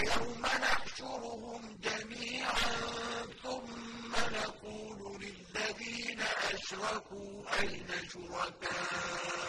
وَيَوْمَ نَحْشُرُهُمْ جَمِيعًا ثُمَّ نَقُولُ لِلَّذِينَ أَشْرَكُوا أَيْنَ شُرَكَاؤُكُمُ